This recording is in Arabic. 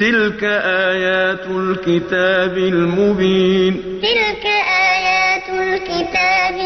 تِلْكَ آيَاتُ الْكِتَابِ الْمُبِينِ. تِلْكَ آيَاتُ الْكِتَابِ